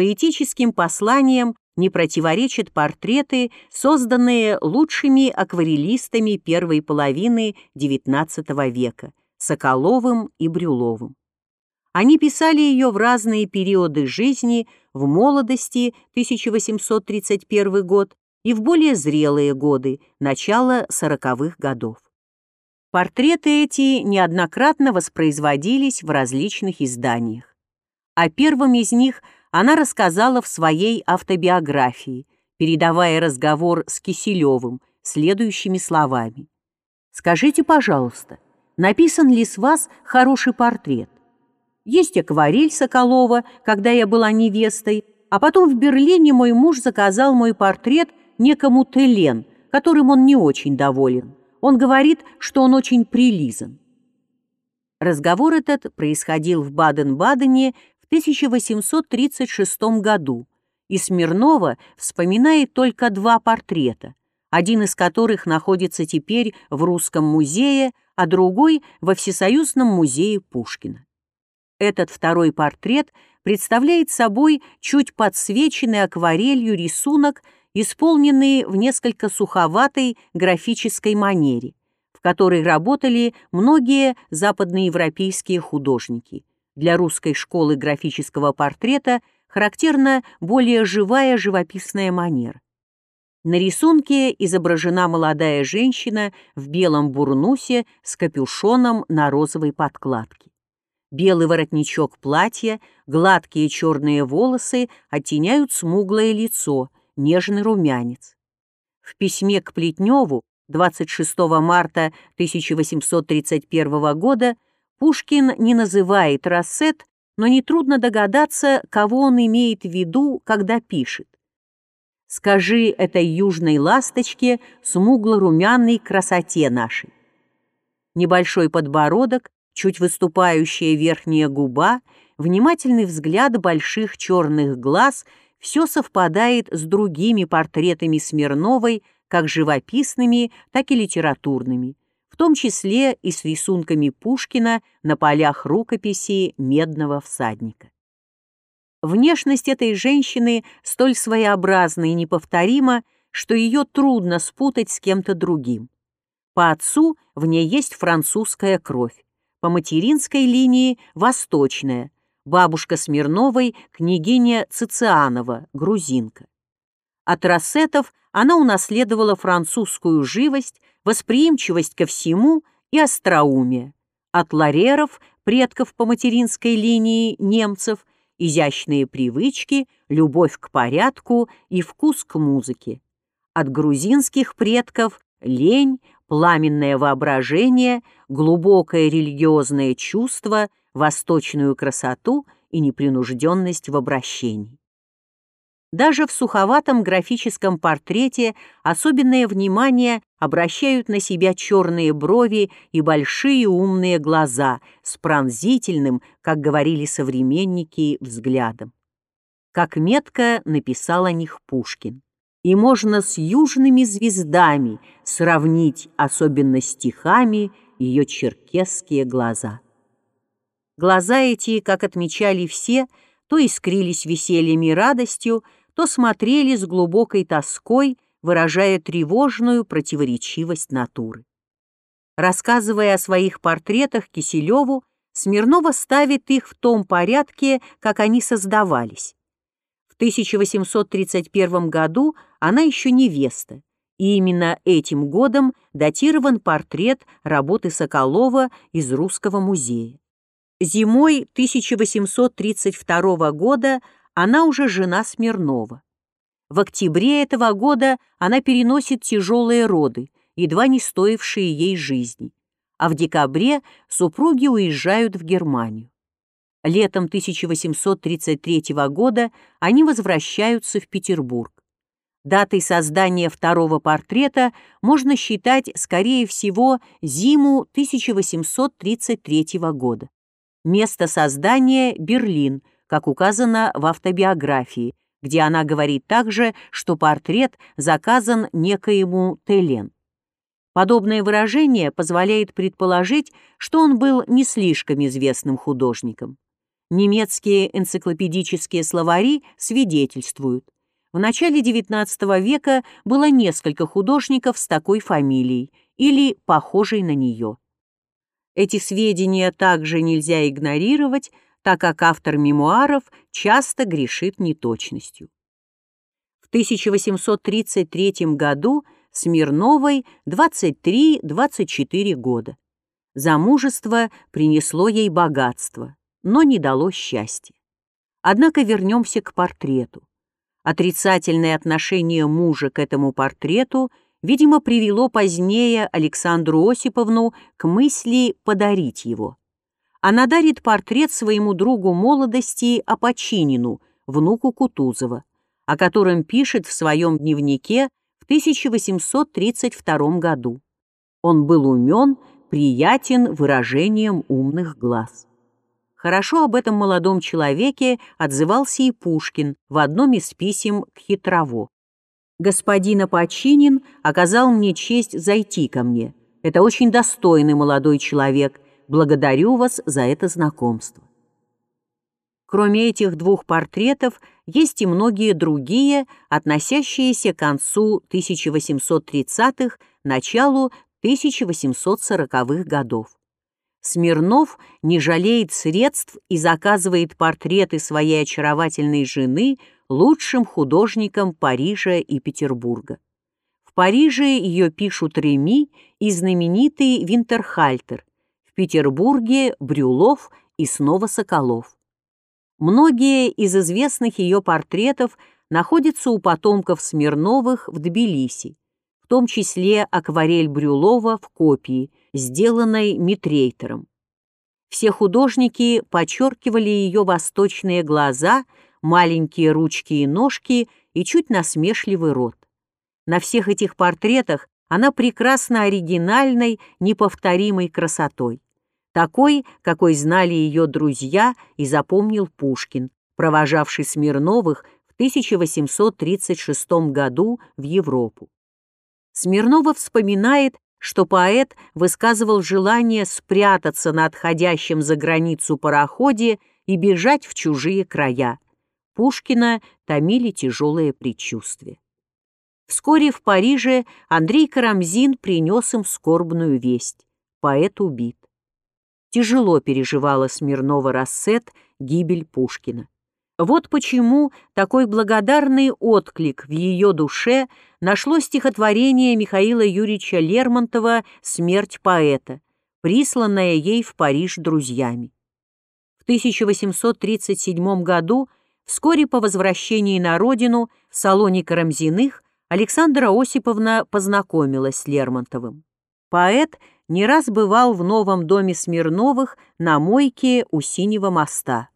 поэтическим посланием не противоречат портреты, созданные лучшими акварелистами первой половины XIX века Соколовым и Брюловым. Они писали ее в разные периоды жизни, в молодости 1831 год и в более зрелые годы, начало сороковых годов. Портреты эти неоднократно воспроизводились в различных изданиях. О первом из них она рассказала в своей автобиографии, передавая разговор с Киселевым следующими словами. «Скажите, пожалуйста, написан ли с вас хороший портрет? Есть акварель Соколова, когда я была невестой, а потом в Берлине мой муж заказал мой портрет некому Телен, которым он не очень доволен. Он говорит, что он очень прилизан. Разговор этот происходил в Баден-Бадене 1836 году, и Смирнова вспоминает только два портрета, один из которых находится теперь в Русском музее, а другой во Всесоюзном музее Пушкина. Этот второй портрет представляет собой чуть подсвеченный акварелью рисунок исполненные в несколько суховатой графической манере, в которой работали многие западноевропейские художники. Для русской школы графического портрета характерна более живая живописная манера. На рисунке изображена молодая женщина в белом бурнусе с капюшоном на розовой подкладке. Белый воротничок платья, гладкие черные волосы оттеняют смуглое лицо – нежный румянец. В письме к Плетневу 26 марта 1831 года Пушкин не называет рассет, но нетрудно догадаться, кого он имеет в виду, когда пишет. «Скажи этой южной ласточке смугло-румяной красоте нашей». Небольшой подбородок, чуть выступающая верхняя губа, внимательный взгляд больших черных глаз — все совпадает с другими портретами Смирновой, как живописными, так и литературными, том числе и с рисунками Пушкина на полях рукописи «Медного всадника». Внешность этой женщины столь своеобразна и неповторима, что ее трудно спутать с кем-то другим. По отцу в ней есть французская кровь, по материнской линии – восточная – бабушка Смирновой, княгиня Цицианова, грузинка. От рассетов она унаследовала французскую живость, восприимчивость ко всему и остроумие. От лареров, предков по материнской линии немцев, изящные привычки, любовь к порядку и вкус к музыке. От грузинских предков лень, пламенное воображение, глубокое религиозное чувство – восточную красоту и непринужденность в обращении. Даже в суховатом графическом портрете особенное внимание обращают на себя черные брови и большие умные глаза с пронзительным, как говорили современники, взглядом. Как метко написал о них Пушкин. И можно с южными звездами сравнить, особенно стихами, ее черкесские глаза. Глаза эти, как отмечали все, то искрились весельем и радостью, то смотрели с глубокой тоской, выражая тревожную противоречивость натуры. Рассказывая о своих портретах Киселеву, Смирнова ставит их в том порядке, как они создавались. В 1831 году она еще невеста, и именно этим годом датирован портрет работы Соколова из Русского музея. Зимой 1832 года она уже жена Смирнова. В октябре этого года она переносит тяжелые роды, едва не стоившие ей жизни, а в декабре супруги уезжают в Германию. Летом 1833 года они возвращаются в Петербург. Датой создания второго портрета можно считать, скорее всего, зиму 1833 года. Место создания – Берлин, как указано в автобиографии, где она говорит также, что портрет заказан некоему Телен. Подобное выражение позволяет предположить, что он был не слишком известным художником. Немецкие энциклопедические словари свидетельствуют. В начале XIX века было несколько художников с такой фамилией или похожей на нее. Эти сведения также нельзя игнорировать, так как автор мемуаров часто грешит неточностью. В 1833 году Смирновой 23-24 года. Замужество принесло ей богатство, но не дало счастья. Однако вернемся к портрету. Отрицательное отношение мужа к этому портрету, видимо, привело позднее Александру Осиповну к мысли подарить его. Она дарит портрет своему другу молодости Апочинину, внуку Кутузова, о котором пишет в своем дневнике в 1832 году. Он был умен, приятен выражением умных глаз. Хорошо об этом молодом человеке отзывался и Пушкин в одном из писем к Хитрово. «Господин Апочинин оказал мне честь зайти ко мне. Это очень достойный молодой человек. Благодарю вас за это знакомство». Кроме этих двух портретов, есть и многие другие, относящиеся к концу 1830-х, началу 1840-х годов. Смирнов не жалеет средств и заказывает портреты своей очаровательной жены лучшим художникам Парижа и Петербурга. В Париже ее пишут Реми и знаменитый Винтерхальтер, Петербурге – Брюлов и снова Соколов. Многие из известных ее портретов находятся у потомков Смирновых в Тбилиси, в том числе акварель Брюлова в копии, сделанной Митрейтером. Все художники подчеркивали ее восточные глаза, маленькие ручки и ножки и чуть насмешливый рот. На всех этих портретах она прекрасно оригинальной, неповторимой красотой такой, какой знали ее друзья и запомнил Пушкин, провожавший Смирновых в 1836 году в Европу. Смирнова вспоминает, что поэт высказывал желание спрятаться на отходящем за границу пароходе и бежать в чужие края. Пушкина томили тяжелые предчувствия. Вскоре в Париже Андрей Карамзин принес им скорбную весть. Поэт убит тяжело переживала Смирнова Рассет гибель Пушкина. Вот почему такой благодарный отклик в ее душе нашло стихотворение Михаила Юрьевича Лермонтова «Смерть поэта», присланное ей в Париж друзьями. В 1837 году, вскоре по возвращении на родину, в салоне Карамзиных Александра Осиповна познакомилась с Лермонтовым. Поэт не раз бывал в новом доме Смирновых на мойке у Синего моста.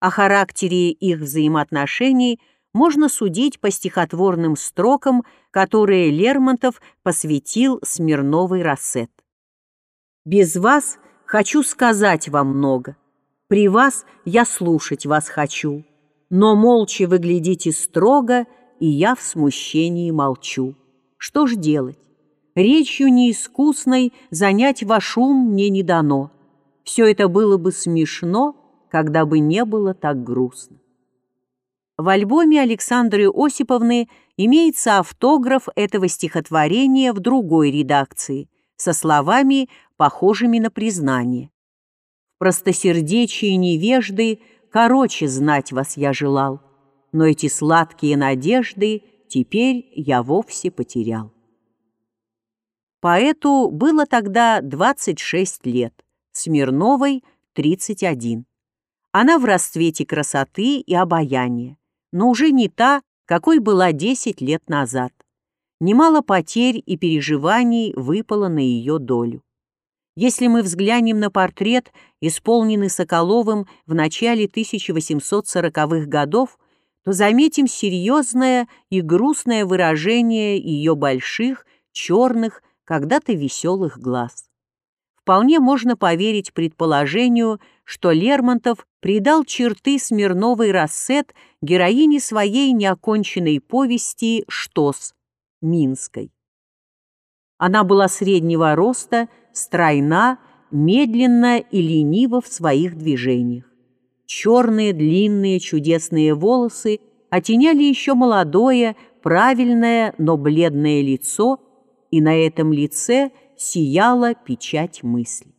О характере их взаимоотношений можно судить по стихотворным строкам, которые Лермонтов посвятил Смирновой Рассет. «Без вас хочу сказать вам много, при вас я слушать вас хочу, но молча вы глядите строго, и я в смущении молчу. Что ж делать? Речью неискусной занять ваш ум мне не дано. Все это было бы смешно, когда бы не было так грустно. В альбоме Александры Осиповны имеется автограф этого стихотворения в другой редакции со словами, похожими на признание. В простосердечии невежды короче знать вас я желал, но эти сладкие надежды теперь я вовсе потерял. Поэту было тогда 26 лет, Смирновой — 31. Она в расцвете красоты и обаяния, но уже не та, какой была 10 лет назад. Немало потерь и переживаний выпало на ее долю. Если мы взглянем на портрет, исполненный Соколовым в начале 1840-х годов, то заметим серьезное и грустное выражение ее больших, черных, когда-то веселых глаз. Вполне можно поверить предположению, что Лермонтов придал черты Смирновой Рассет героине своей неоконченной повести «Штос» Минской. Она была среднего роста, стройна, медленно и ленива в своих движениях. Черные длинные чудесные волосы отеняли еще молодое, правильное, но бледное лицо, и на этом лице сияла печать мысли.